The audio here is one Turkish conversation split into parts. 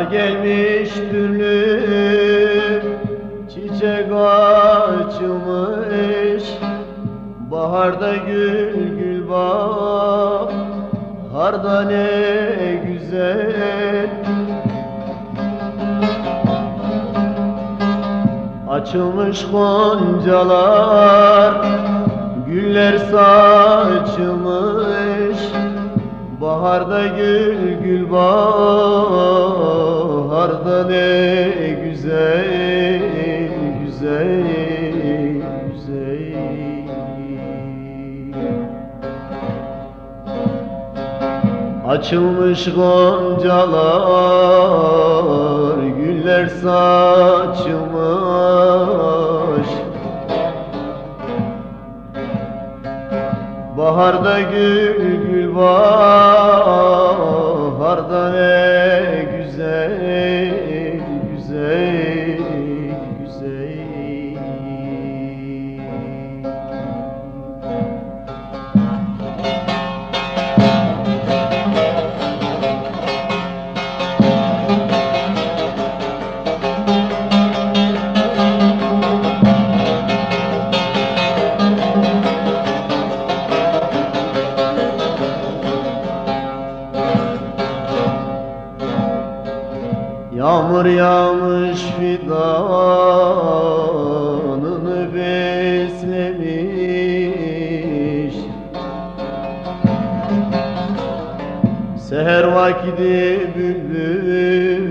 Gelmiş türlü Çiçek açmış Baharda gül gül Baharda ne güzel. Açılmış goncalar Güller saçmış Baharda gül gül baharda ne güzel güzel güzel. Açılmış goncalar güller saçmış Baharda gül gül Yağmur yağmış fidanını beslemiş. Seher vakti bülbül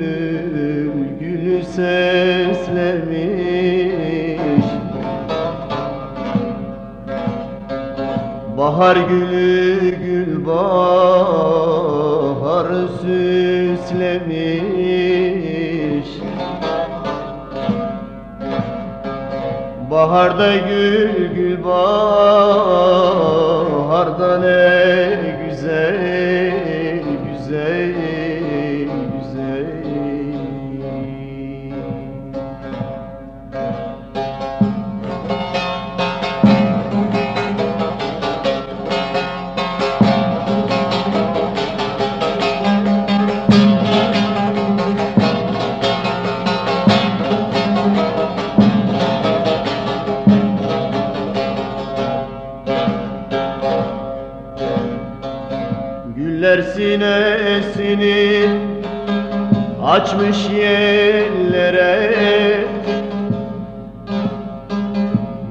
gülü seslemiş. Bahar gülü gül bahar süslemiş Baharda gül gül baharda ne güzel güzel Güller sinesini açmış yerlere.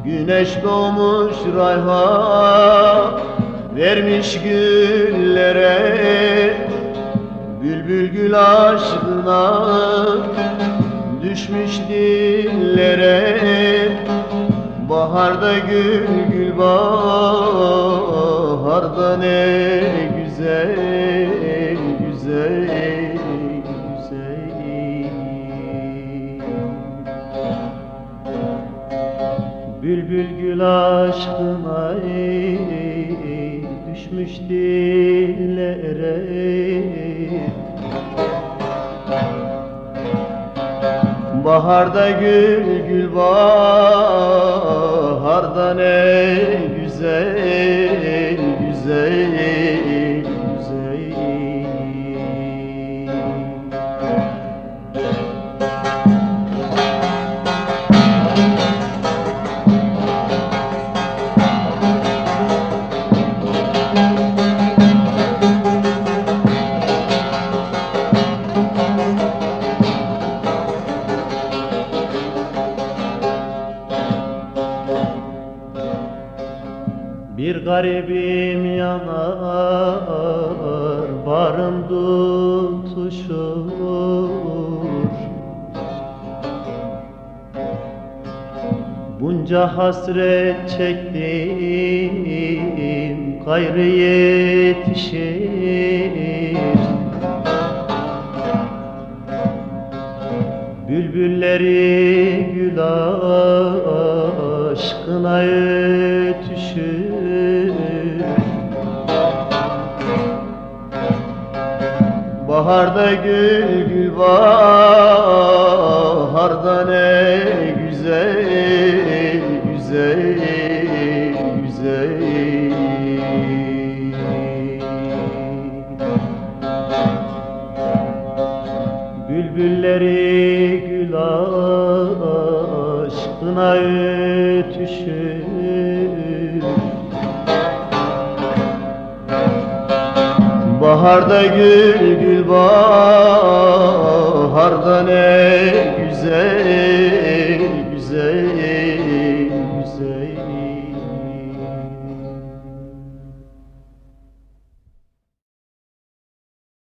Güneş doğmuş rayha vermiş güllere. Bülbül gül aşkına düşmüş dillere. Baharda gül gül baharda ne güzel güzel güzel. Bülbül gül aşkına düşmüş dillere. Baharda gül gül baharda ne güzel güzel garibim yanar, barım tutuşur. Bunca hasret çektim, gayrı yetişir. Bülbülleri gül aşkına ötüşür Baharda gül gül baharda ne güzel güzel güzel. Gül aşkına ötüşür Baharda gül gül baharda ne güzel